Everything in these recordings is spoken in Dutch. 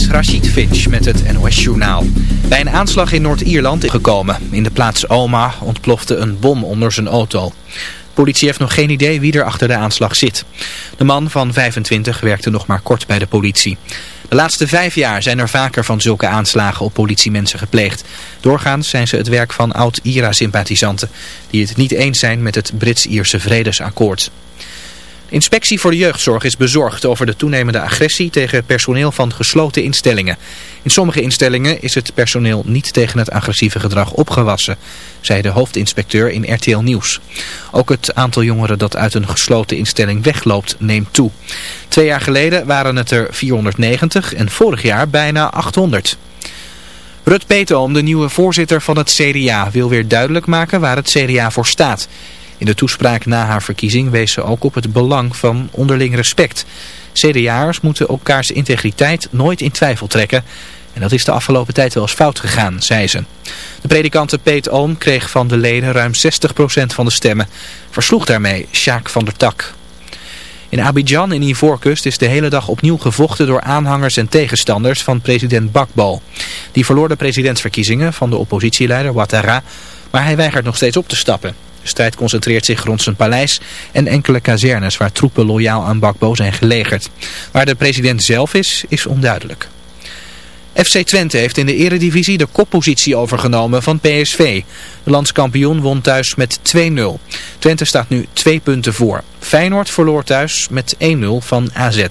is Rashid Finch met het NOS Journaal. Bij een aanslag in Noord-Ierland is gekomen. In de plaats Oma ontplofte een bom onder zijn auto. De politie heeft nog geen idee wie er achter de aanslag zit. De man van 25 werkte nog maar kort bij de politie. De laatste vijf jaar zijn er vaker van zulke aanslagen op politiemensen gepleegd. Doorgaans zijn ze het werk van oud-IRA-sympathisanten... die het niet eens zijn met het Brits-Ierse vredesakkoord. Inspectie voor de jeugdzorg is bezorgd over de toenemende agressie tegen personeel van gesloten instellingen. In sommige instellingen is het personeel niet tegen het agressieve gedrag opgewassen, zei de hoofdinspecteur in RTL Nieuws. Ook het aantal jongeren dat uit een gesloten instelling wegloopt neemt toe. Twee jaar geleden waren het er 490 en vorig jaar bijna 800. Rut Peetoom, de nieuwe voorzitter van het CDA, wil weer duidelijk maken waar het CDA voor staat. In de toespraak na haar verkiezing wees ze ook op het belang van onderling respect. CDA'ers moeten elkaars integriteit nooit in twijfel trekken. En dat is de afgelopen tijd wel eens fout gegaan, zei ze. De predikante Peet Oom kreeg van de leden ruim 60% van de stemmen. Versloeg daarmee Sjaak van der Tak. In Abidjan in Ivoorkust is de hele dag opnieuw gevochten door aanhangers en tegenstanders van president Bakbo. Die verloor de presidentsverkiezingen van de oppositieleider Ouattara, maar hij weigert nog steeds op te stappen. De strijd concentreert zich rond zijn paleis en enkele kazernes waar troepen loyaal aan Bakbo zijn gelegerd. Waar de president zelf is, is onduidelijk. FC Twente heeft in de eredivisie de koppositie overgenomen van PSV. De landskampioen won thuis met 2-0. Twente staat nu twee punten voor. Feyenoord verloor thuis met 1-0 van AZ.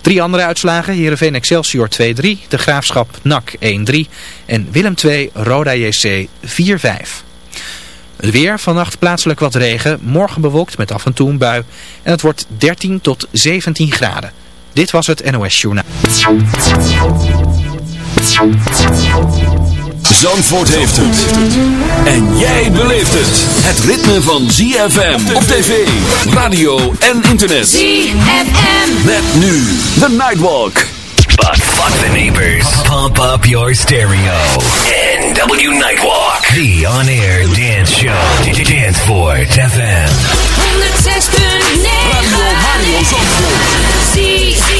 Drie andere uitslagen, Heerenveen Excelsior 2-3, De Graafschap NAC 1-3 en Willem 2 Roda JC 4-5. Het weer, vannacht plaatselijk wat regen, morgen bewolkt met af en toe een bui. En het wordt 13 tot 17 graden. Dit was het NOS Journaal. Zandvoort heeft het. En jij beleeft het. Het ritme van ZFM op tv, radio en internet. ZFM. Met nu The Nightwalk. But fuck the neighbors. Pump up your stereo. NW Nightwalk. The on-air dance show. Danceport FM. 106.9 Mario Zandvoort.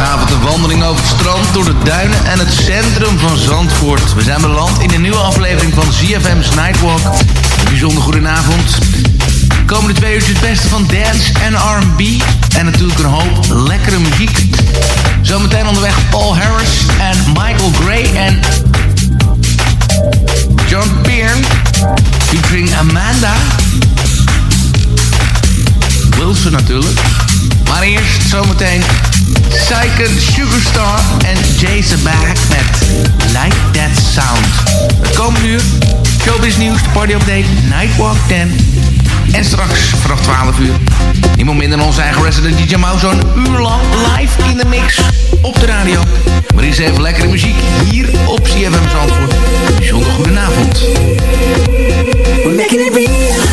Zaterdagavond een wandeling over het strand, door de duinen en het centrum van Zandvoort. We zijn beland in een nieuwe aflevering van ZFM's Nightwalk. Een bijzonder goedenavond. De komende twee uur het beste van dance en R&B. En natuurlijk een hoop lekkere muziek. Zometeen onderweg Paul Harris en Michael Gray en John Byrne. Featuring Amanda. Wilson natuurlijk. Maar eerst zometeen Psychen Sugarstar en Jason Back met Like That Sound. Het komende uur, showbiz nieuws, party update, Nightwalk 10. En straks vanaf 12 uur, niemand minder dan onze eigen resident DJ Mau, zo'n uur lang live in de mix op de radio. Maar is even lekkere muziek hier op CFM Zandvoort. Bijzonder goedenavond. We're making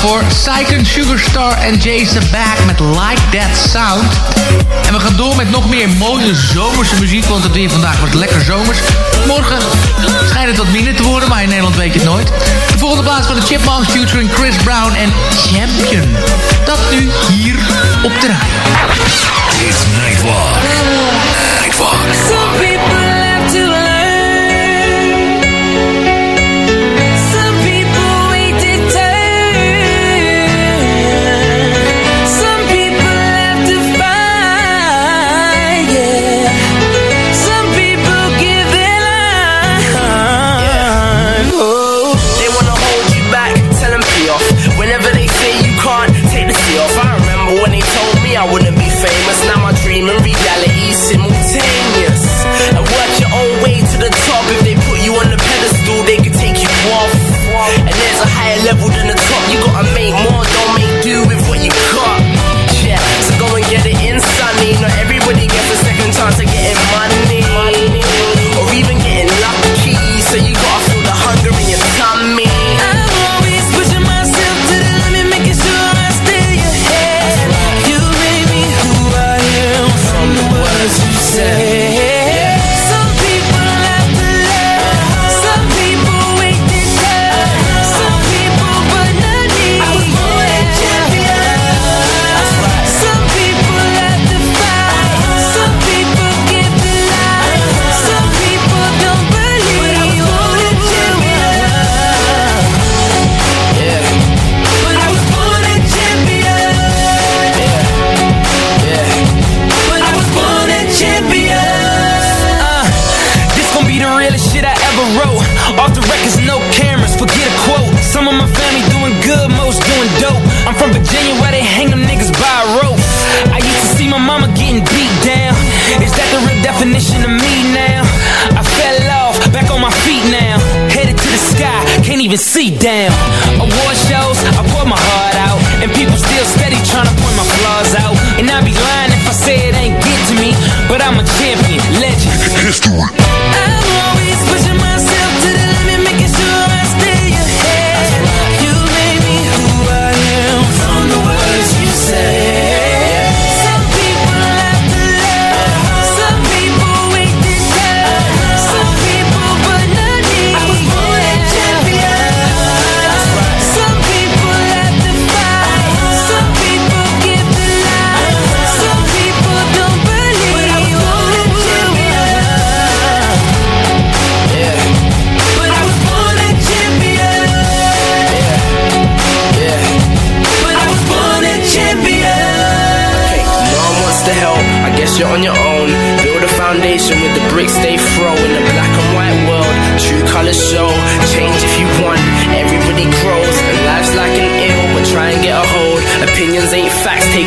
voor Cycling Sugarstar en Jason Back met Like That Sound. En we gaan door met nog meer mooie zomerse muziek, want het weer vandaag was lekker zomers. Morgen schijnt het wat minder te worden, maar in Nederland weet je het nooit. De volgende plaats van de Chipmunks featuring Chris Brown en Champion. Dat nu hier op de radio. It's Nightwalk. Nightwalk. Some people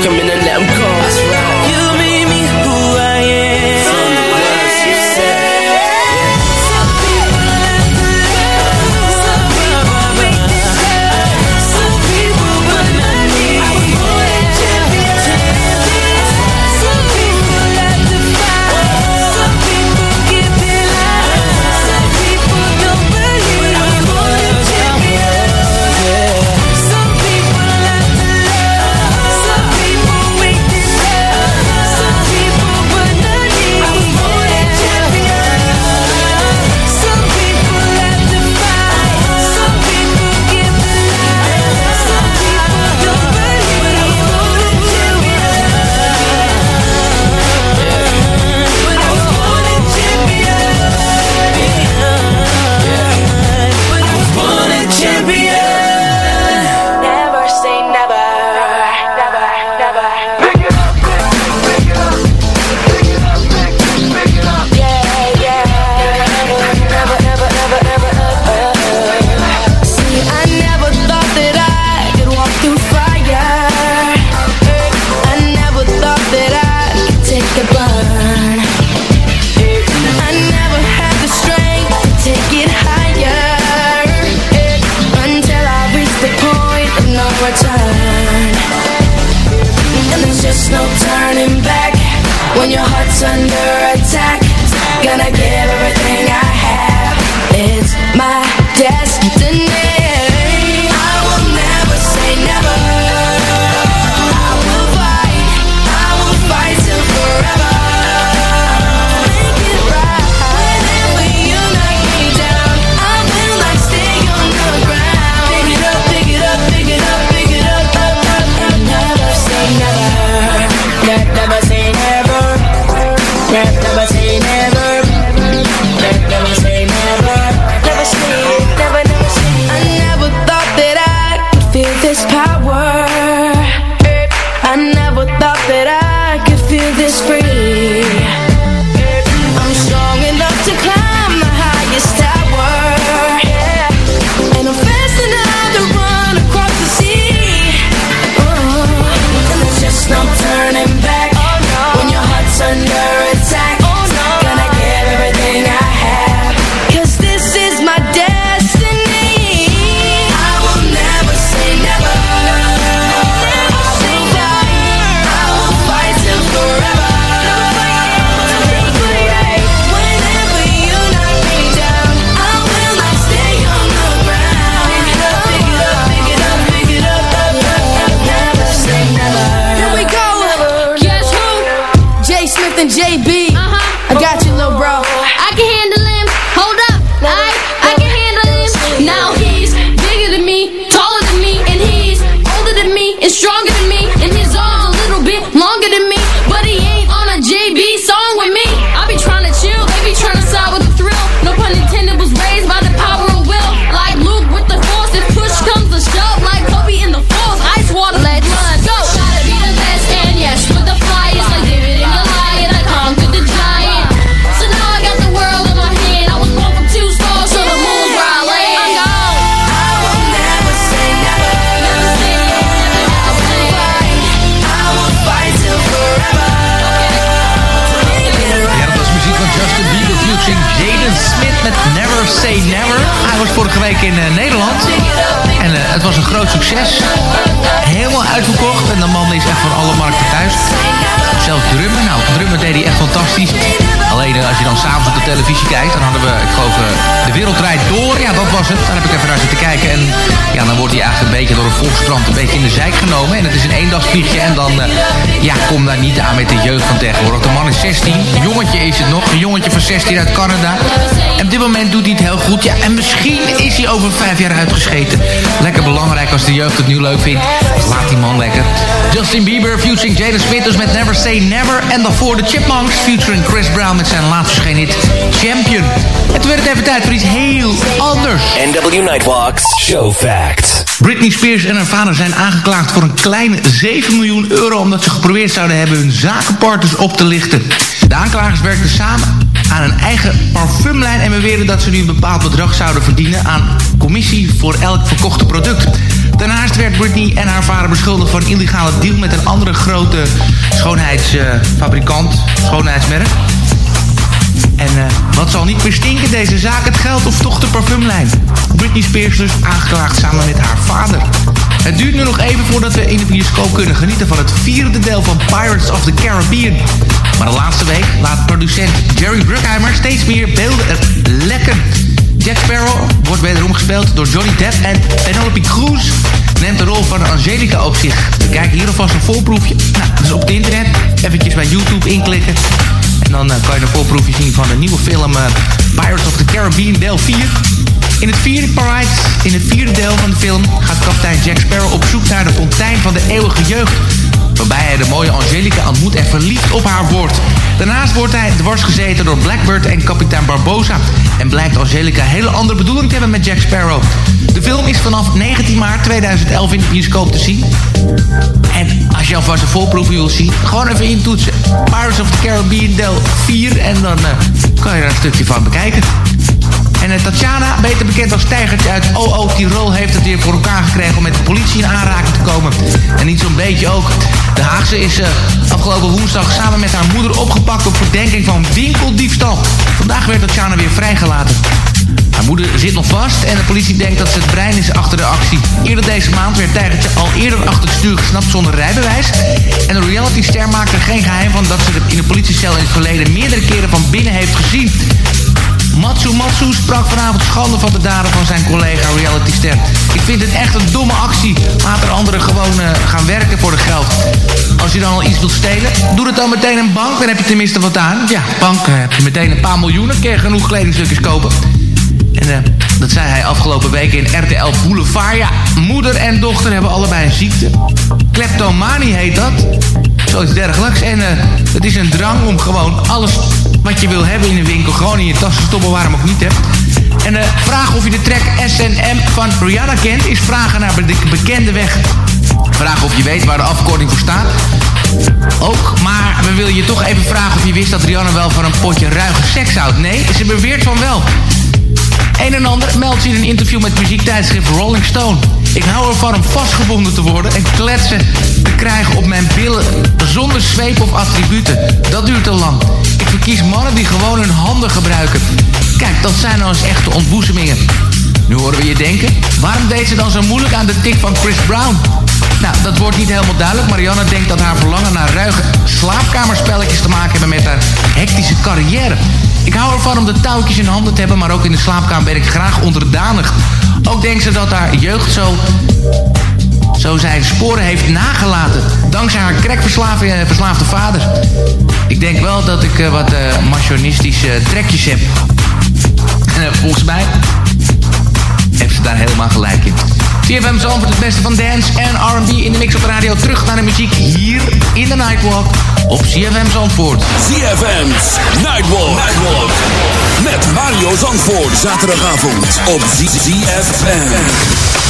coming in week in eh, Nederland. En eh, het was een groot succes. Helemaal uitverkocht. Is echt van alle markten thuis. Zelfs drummen. Nou, drummen deed hij echt fantastisch. Alleen eh, als je dan s'avonds op de televisie kijkt... dan hadden we, ik geloof, eh, De Wereld Door. Ja, dat was het. Daar heb ik even naar zitten kijken. En ja, dan wordt hij eigenlijk een beetje door een volkskrant... een beetje in de zijk genomen. En het is een eendagsvliegje. En dan, eh, ja, kom daar niet aan met de jeugd van tegenwoordig. De man is 16. Jongetje is het nog. Een jongetje van 16 uit Canada. En op dit moment doet hij het heel goed. Ja, en misschien is hij over vijf jaar uitgescheten. Lekker belangrijk als de jeugd het nu leuk vindt. Laat die man lekker. Justin Bieber featuring Jaden Smith dus met Never Say Never. En daarvoor de Chipmunks featuring Chris Brown met zijn laatste verschenen hit Champion. En toen werd het even tijd voor iets heel anders. NW Nightwalks Show Facts. Britney Spears en haar vader zijn aangeklaagd voor een kleine 7 miljoen euro... omdat ze geprobeerd zouden hebben hun zakenpartners op te lichten. De aanklagers werkten samen aan een eigen parfumlijn... en beweren dat ze nu een bepaald bedrag zouden verdienen... aan commissie voor elk verkochte product. Daarnaast werd Britney en haar vader beschuldigd van een illegale deal... met een andere grote schoonheidsfabrikant, schoonheidsmerk. En eh, wat zal niet meer stinken, deze zaak, het geld of toch de parfumlijn? Britney Spears dus aangeklaagd samen met haar vader. Het duurt nu nog even voordat we in de bioscoop kunnen genieten van het vierde deel van Pirates of the Caribbean. Maar de laatste week laat producent Jerry Bruckheimer steeds meer beelden lekken. Jack Sparrow wordt wederom gespeeld door Johnny Depp en Penelope Cruz neemt de rol van Angelica op zich. We kijken hier alvast een voorproefje. Nou, dat is op het internet. Eventjes bij YouTube inklikken. Dan eh, kan je een voorproefje zien van de nieuwe film eh, Pirates of the Caribbean deel 4. In het vierde Pirates, in het vierde deel van de film gaat kapitein Jack Sparrow op zoek naar de fontein van de eeuwige jeugd. Waarbij hij de mooie Angelica ontmoet en verliefd op haar wordt. Daarnaast wordt hij dwars gezeten door Blackbird en kapitein Barbosa. En blijkt Angelica een hele andere bedoeling te hebben met Jack Sparrow. De film is vanaf 19 maart 2011 in de bioscoop te zien. En als je alvast een voorproefje wil zien, gewoon even intoetsen. Pirates of the Caribbean deel 4 en dan eh, kan je er een stukje van bekijken. En uh, Tatjana, beter bekend als Tijgertje uit OO Tirol... heeft het weer voor elkaar gekregen om met de politie in aanraking te komen. En niet zo'n beetje ook. De Haagse is uh, afgelopen woensdag samen met haar moeder opgepakt... op verdenking van winkeldiefstal. Vandaag werd Tatjana weer vrijgelaten. Haar moeder zit nog vast en de politie denkt dat ze het brein is achter de actie. Eerder deze maand werd Tijgertje al eerder achter het stuur gesnapt zonder rijbewijs. En de realityster maakt er geen geheim van dat ze de in de politiecel in het verleden meerdere keren van binnen heeft gezien. Matsu Matsu sprak vanavond schande van de daden van zijn collega realityster. Ik vind het echt een domme actie. Laat er anderen gewoon eh, gaan werken voor de geld. Als je dan al iets wilt stelen, doe het dan meteen een bank. Dan heb je tenminste wat aan. Ja, bank eh, heb je meteen een paar miljoenen. Je genoeg kledingstukjes kopen. En eh, dat zei hij afgelopen week in RTL Boulevard. Ja, moeder en dochter hebben allebei een ziekte. Kleptomanie heet dat. Zoiets dergelijks. En het is een drang om gewoon alles wat je wil hebben in een winkel... gewoon in je tas stoppen, waarom ook niet, hè. En uh, vragen of je de track SNM van Rihanna kent... is vragen naar de bekende weg. Vragen of je weet waar de afkorting voor staat. Ook, maar we willen je toch even vragen of je wist dat Rihanna wel van een potje ruige seks houdt. Nee, ze beweert van wel. Een en ander meldt ze in een interview met muziektijdschrift Rolling Stone. Ik hou ervan om vastgebonden te worden en kletsen te krijgen op mijn billen zonder zweep of attributen. Dat duurt te lang. Ik verkies mannen die gewoon hun handen gebruiken. Kijk, dat zijn nou eens echte ontboezemingen. Nu horen we je denken, waarom deed ze dan zo moeilijk aan de tik van Chris Brown? Nou, dat wordt niet helemaal duidelijk. Marianne denkt dat haar verlangen naar ruige slaapkamerspelletjes te maken hebben met haar hectische carrière. Ik hou ervan om de touwtjes in handen te hebben, maar ook in de slaapkamer ben ik graag onderdanig. Ook denkt ze dat haar jeugd zo zo zijn sporen heeft nagelaten. Dankzij haar crackverslaafde eh, vader. Ik denk wel dat ik eh, wat uh, machonistische trekjes heb. En volgens mij heeft ze daar helemaal gelijk in. CFM Zandvoort, het beste van dance en R&B in de mix op de radio. Terug naar de muziek hier in de Nightwalk op CFM Zandvoort. CFM's Nightwalk. Nightwalk. Met Mario Zandvoort. Zaterdagavond op CFM.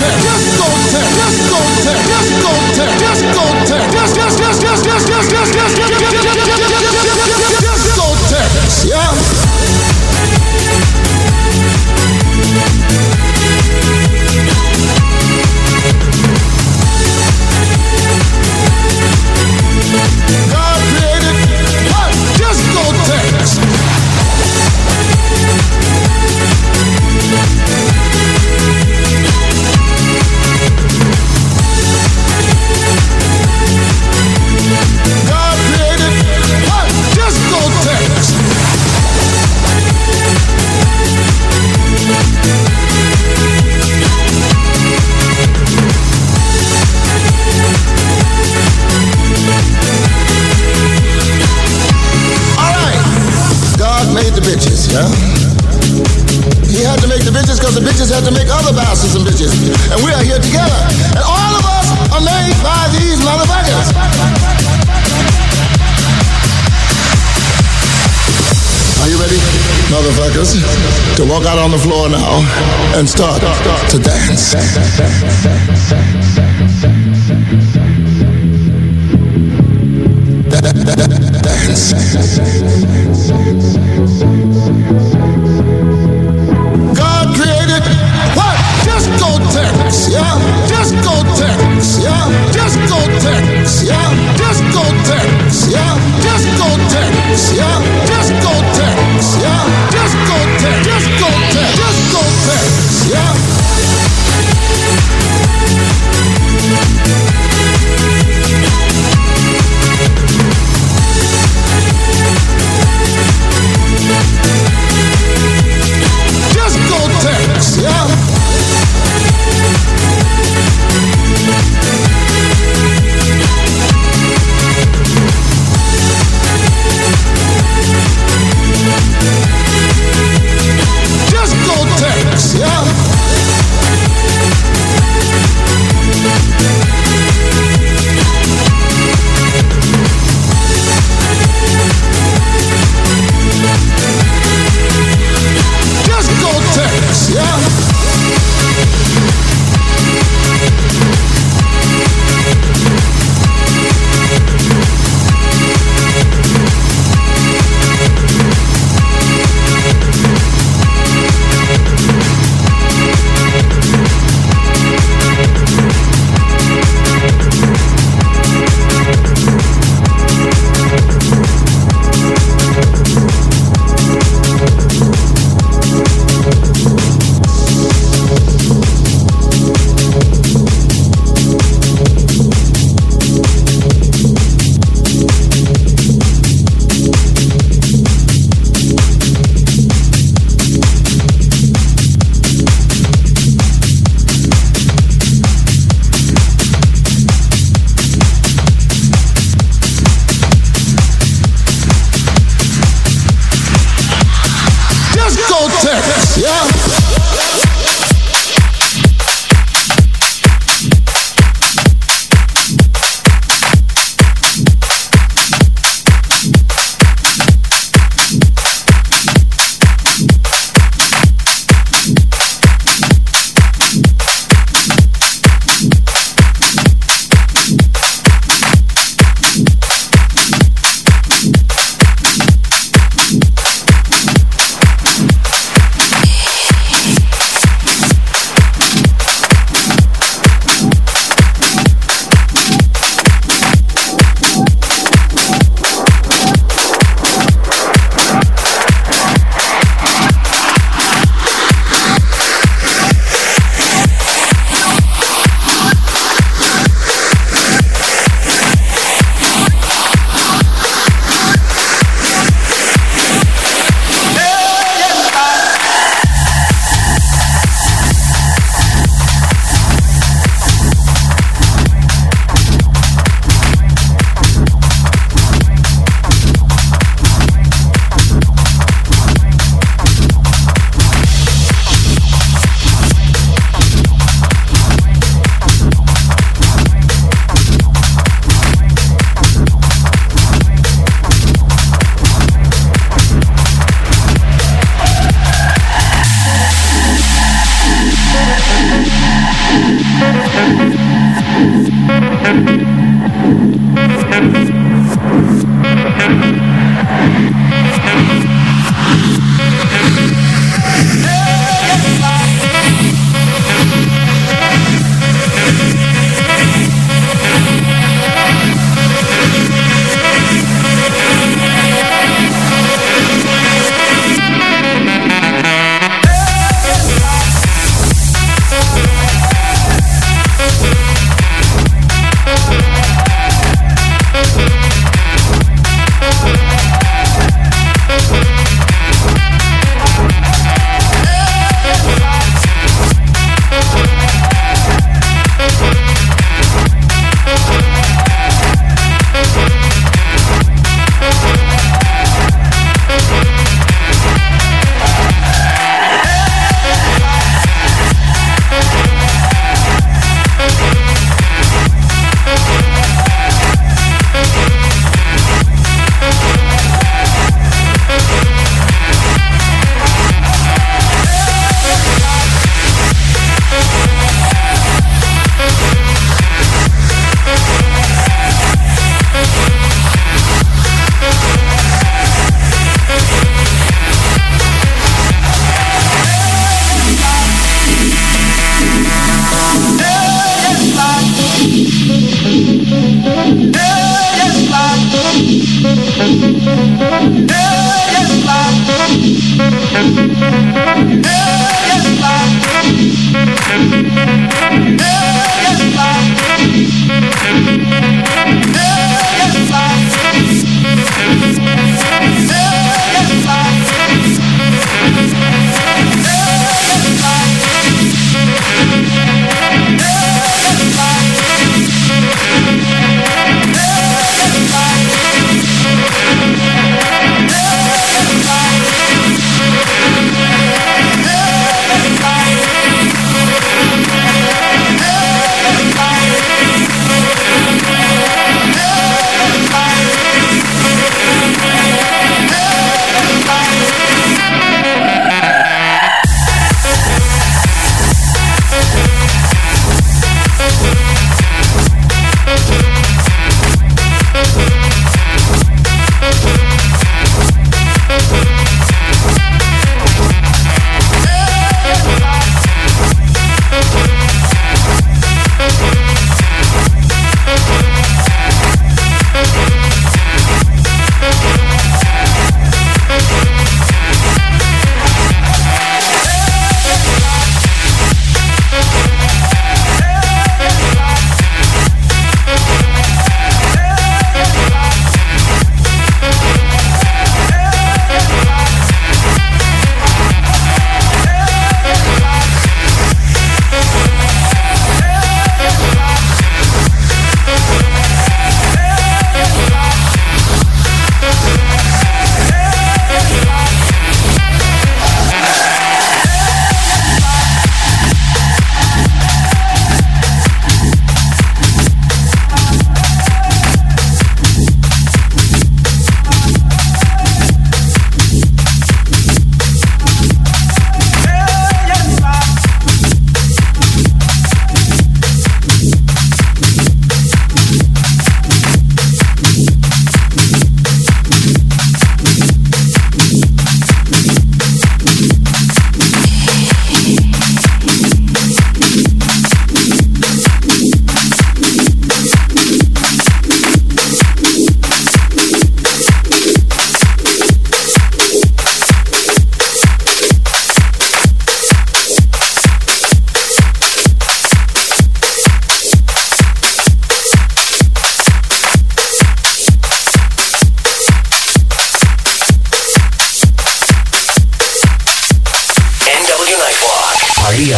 Mountain. got on the floor now and start to dance. Dance.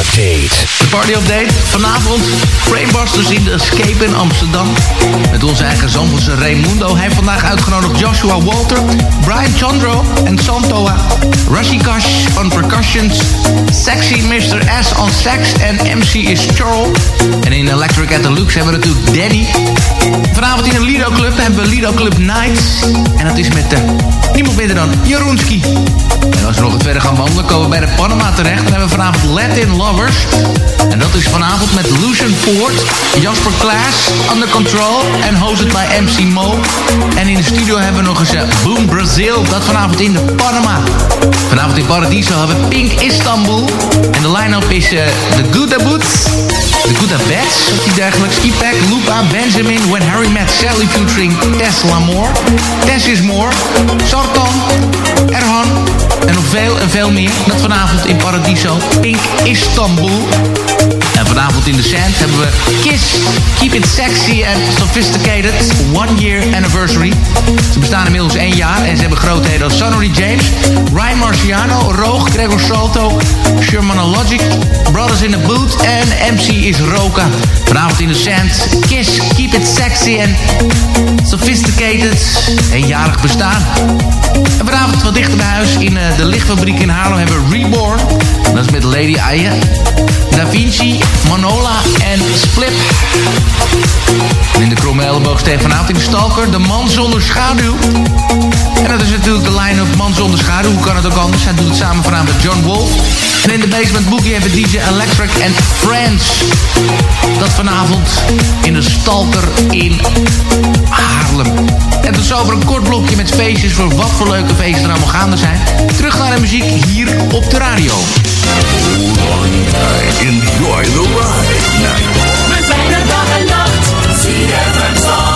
Update. Party update. Vanavond Framebusters in Escape in Amsterdam. Met onze eigen Zandvoortse Raimundo. Hij heeft vandaag uitgenodigd Joshua Walter, Brian Chandro en Santoa. Rashikash on percussions. Sexy Mr. S on sax en MC is Charles. En in Electric at the Lux hebben we natuurlijk Danny. Vanavond in de Lido Club hebben we Lido Club Nights. En dat is met de niemand minder dan Jeroenski. En als we nog wat verder gaan wandelen, komen we bij de Panama terecht. Dan hebben we vanavond Latin Lovers. En dat is vanavond met Lucian Ford, Jasper Klaas, Under Control en hosted bij MC Mo. En in de studio hebben we nog eens eh, Boom Brazil, dat vanavond in de Panama. Vanavond in Paradiso hebben we Pink Istanbul. En de line-up is eh, The Good Boots, The Good Bats, of die dergelijks. Ipac, Lupa, Benjamin, When Harry Met Sally featuring Tess Lamour. Tess is More, Sartan, Erhan en nog veel en veel meer. Dat vanavond in Paradiso, Pink Istanbul. En vanavond in de Sand hebben we Kiss, Keep It Sexy and Sophisticated, One Year Anniversary. Ze bestaan inmiddels één jaar en ze hebben grootheden als Sonny James, Ryan Marciano, Roog, Gregor Salto, Sherman Logic, Brothers in the Boot en MC is Roka. Vanavond in de Sand, Kiss, Keep It Sexy and Sophisticated, eenjarig bestaan. En vanavond wat dichter bij huis in eh, de lichtfabriek in Haarlem hebben we Reborn. Dat is met Lady Aya, Da Vinci, Manola en Splip. En in de kromme elleboog steekt vanavond Stalker de man zonder schaduw. En dat is natuurlijk de line-up man zonder schaduw. Hoe kan het ook anders? Hij doet het samen vanavond met John Wolf. En in de Basement Boogie hebben DJ Electric en Friends. Vanavond in de Stalker in Haarlem. En tot zover een kort blokje met feestjes voor wat voor leuke feesten er allemaal gaande zijn. Terug naar de muziek hier op de radio. Enjoy the ride. We zijn er dag en nacht, Na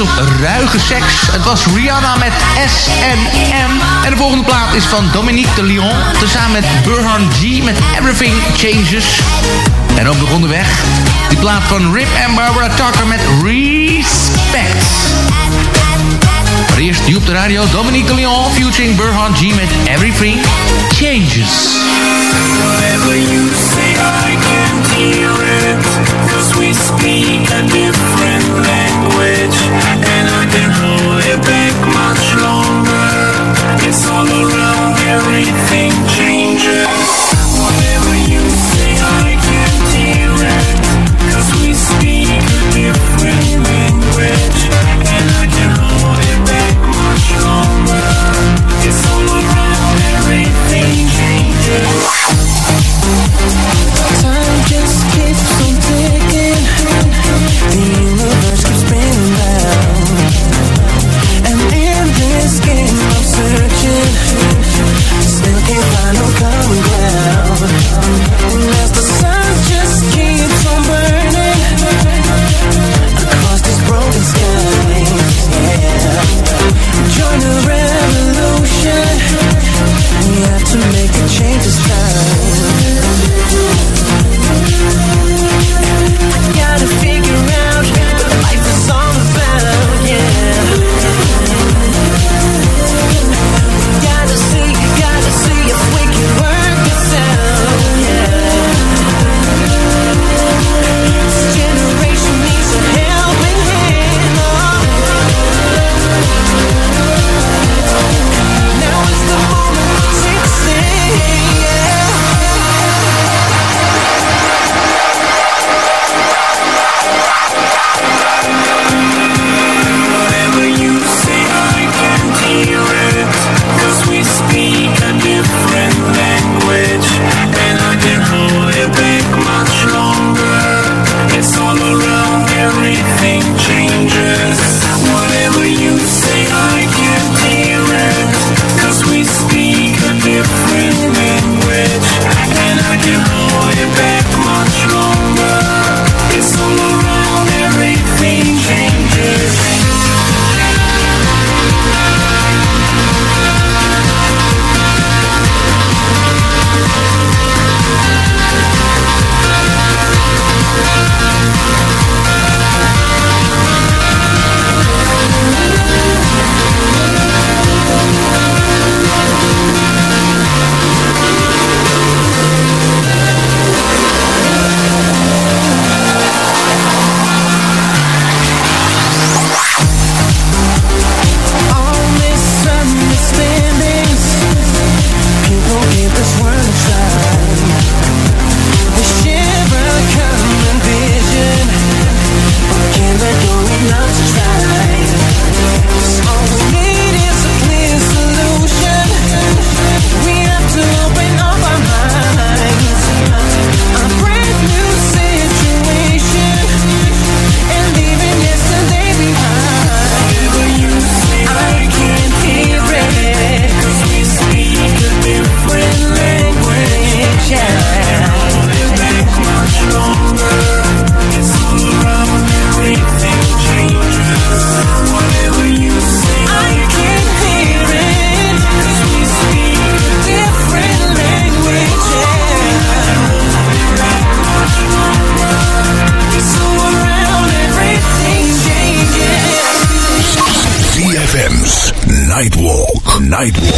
op ruige seks. Het was Rihanna met SNM. En de volgende plaat is van Dominique de Lyon. Tezamen met Burhan G met Everything Changes. En ook nog onderweg. Die plaat van Rip en Barbara Tucker met Respect. Eerst op de radio Dominique Leon featuring Burhan G met Changes. Whatever you say I can hear it. Cause we speak a different language. And I can hold it back much longer. It's all around, everything changes. Night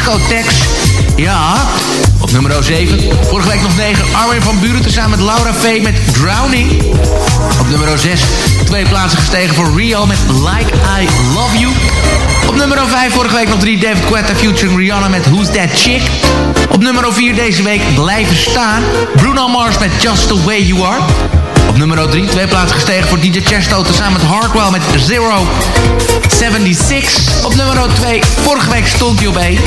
Discotex. Ja. Op nummer 7. Vorige week nog 9. Armin van Buren tezamen met Laura V met Drowning. Op nummer 6. Twee plaatsen gestegen voor Rio met Like I Love You. Op nummer 5 vorige week nog 3 David Guetta featuring Rihanna met Who's That Chick. Op nummer 4 deze week blijven staan. Bruno Mars met Just The Way You Are. Op nummer 3 twee plaatsen gestegen voor DJ Chesto tezamen met Hardwell met Zero 76. Op nummer 2 vorige week stond hij op 1.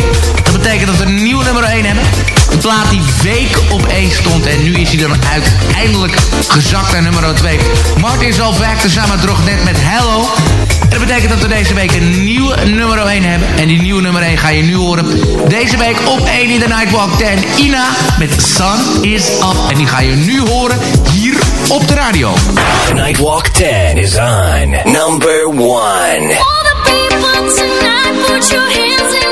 Dat betekent dat we een nieuwe nummer 1 hebben. Een plaat die week op 1 stond en nu is hij dan uiteindelijk gezakt naar nummer 2. Martin Zalvaak tezamen met Drognet met Hello. En dat betekent dat we deze week een nieuwe nummer 1 hebben. En die nieuwe nummer 1 ga je nu horen. Deze week op 1 in de Nightwalk 10. Ina met Sun is Up. En die ga je nu horen hier op de radio. Nightwalk 10 is on. Number 1. All the people tonight, put your hands in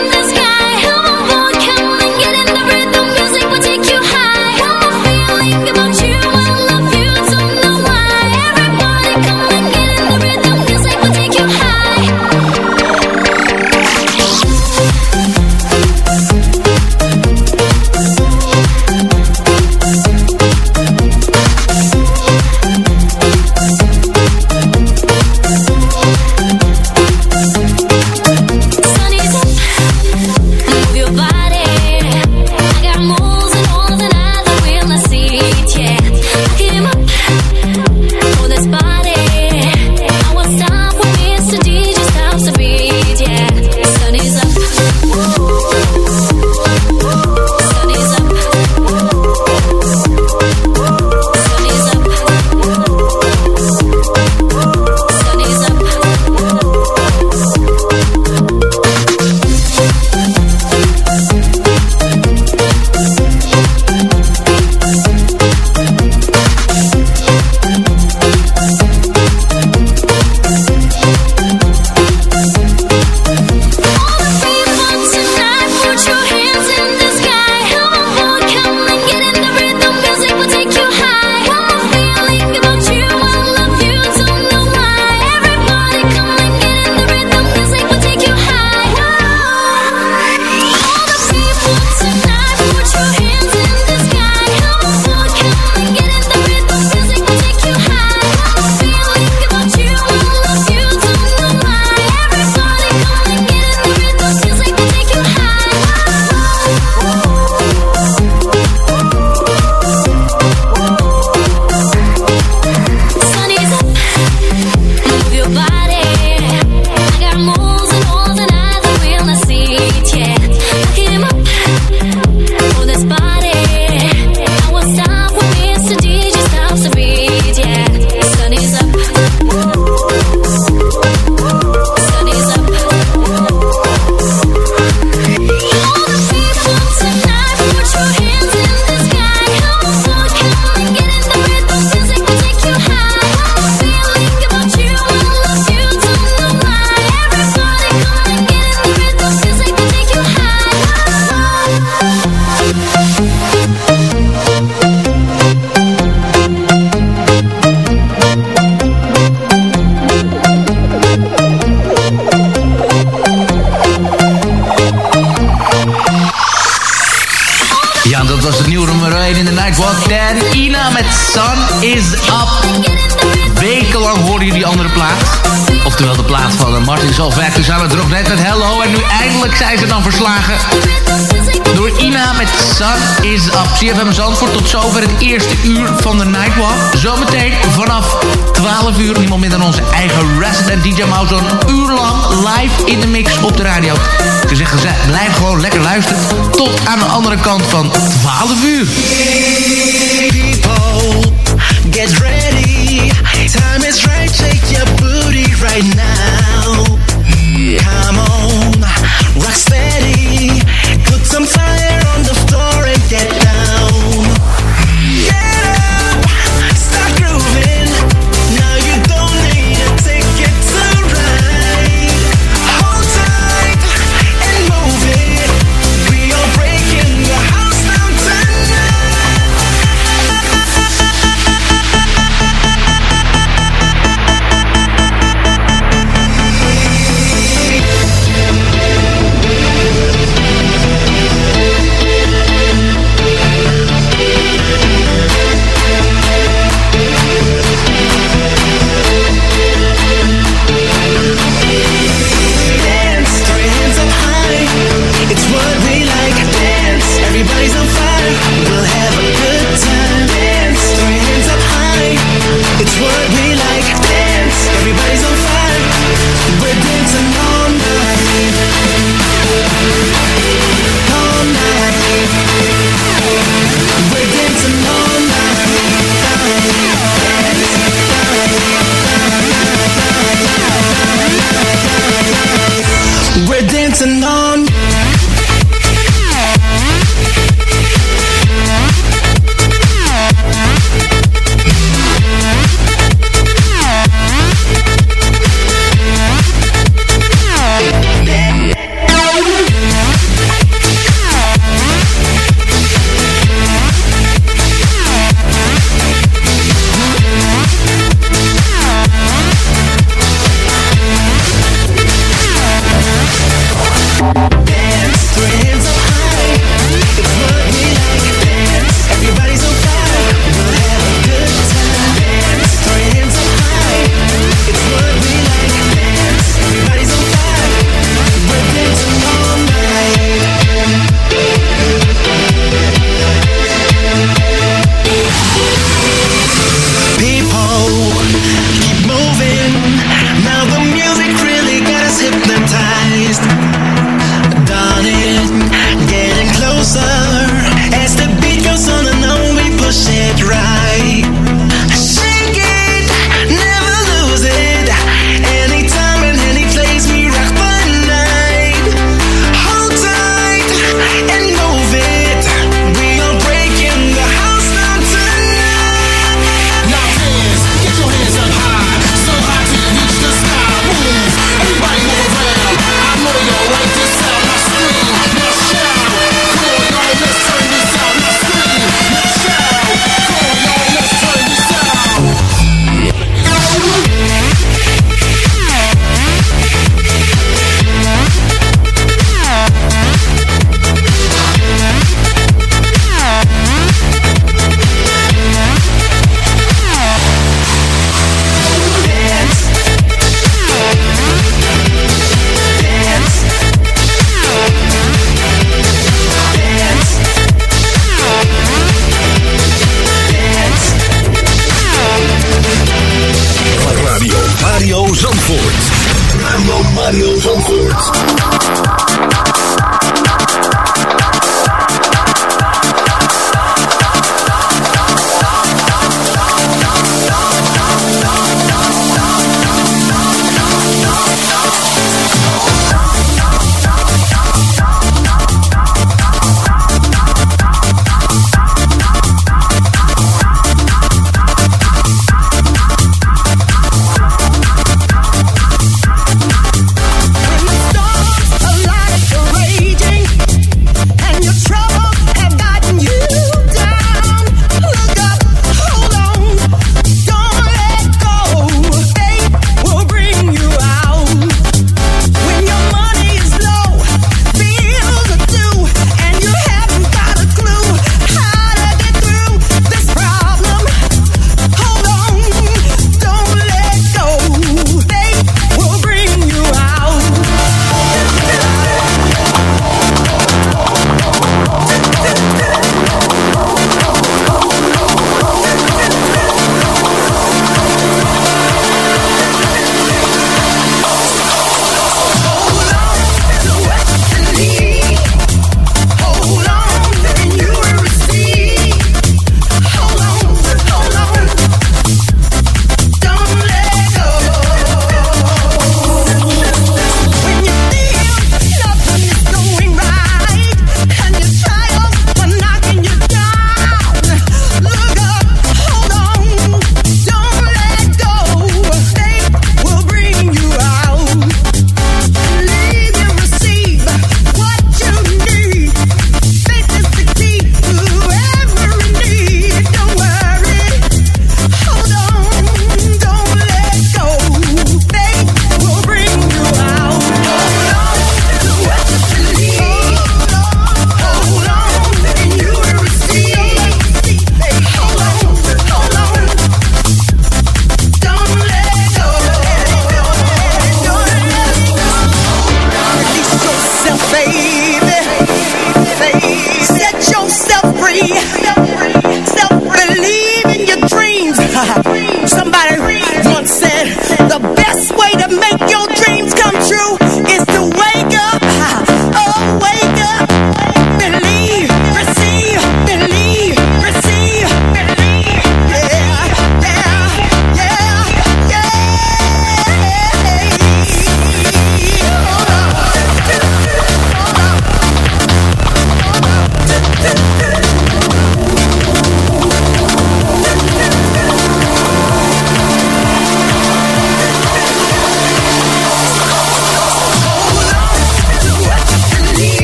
Erop net met Hello. En nu eindelijk zijn ze dan verslagen door Ina met Sun is Up. CFM Zandvoort tot zover het eerste uur van de Nightwalk. Zometeen vanaf 12 uur. Niemand minder dan onze eigen resident DJ Mouse. Een uur lang live in de mix op de radio. Ik zeggen, ze- blijf gewoon lekker luisteren. Tot aan de andere kant van 12 uur. People, get ready. Time is right, your booty right now. Come on, rock steady. Put some fire on the floor and get